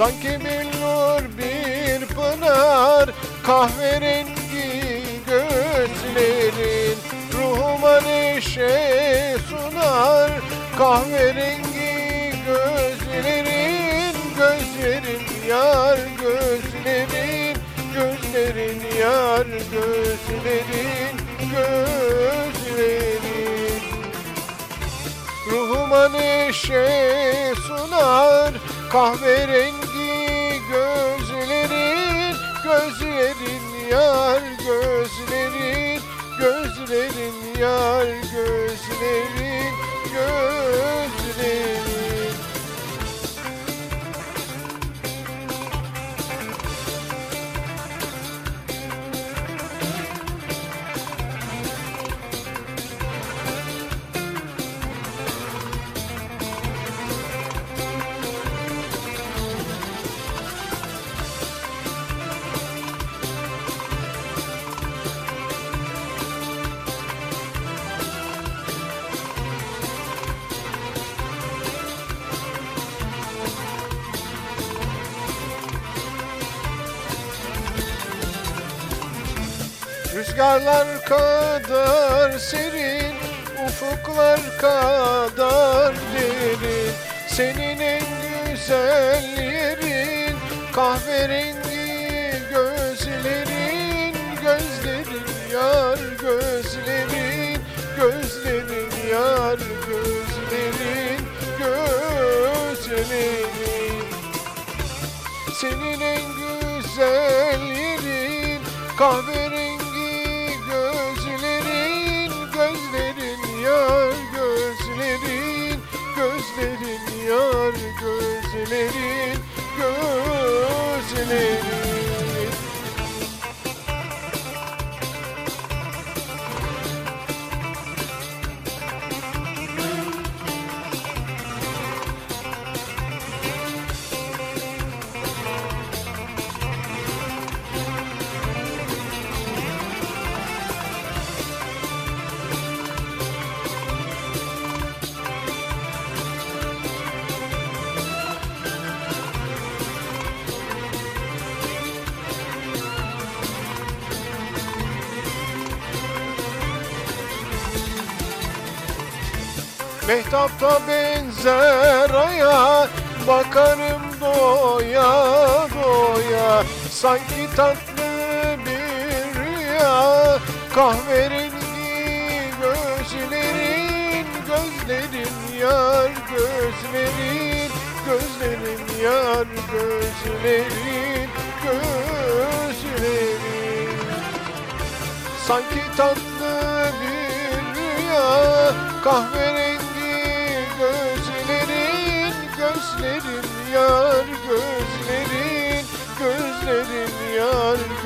Sanki billur bir pınar Kahverengi gözlerin Ruhuma neşe sunar. Kahverengi gözlerin Gözlerin yar gözlerin Gözlerin yar gözlerin Gözlerin. Ruhuma neşe sunar Kahverengi gözlerin Gözlerin yar gözlerin Gözlerin yar gözlerin Rüzgarlar kadar serin, ufuklar kadar derin. Senin en güzel yerin, kahverengi gözlerin Gözlerin yar gözlerin, gözlerin yar gözlerin Gözlerin. Senin en güzel yerin Kahverengi Gözlerin Mehtapta benzer aya Bakarım doya doya. Sanki tatlı bir rüya Kahverengi gözlerin Gözlerin yar gözlerin Gözlerin yar gözlerin Gözlerin. Sanki tatlı bir rüya Kahverengi gözlerin Gözlerin yar gözlerin Gözlerin yar gözlerin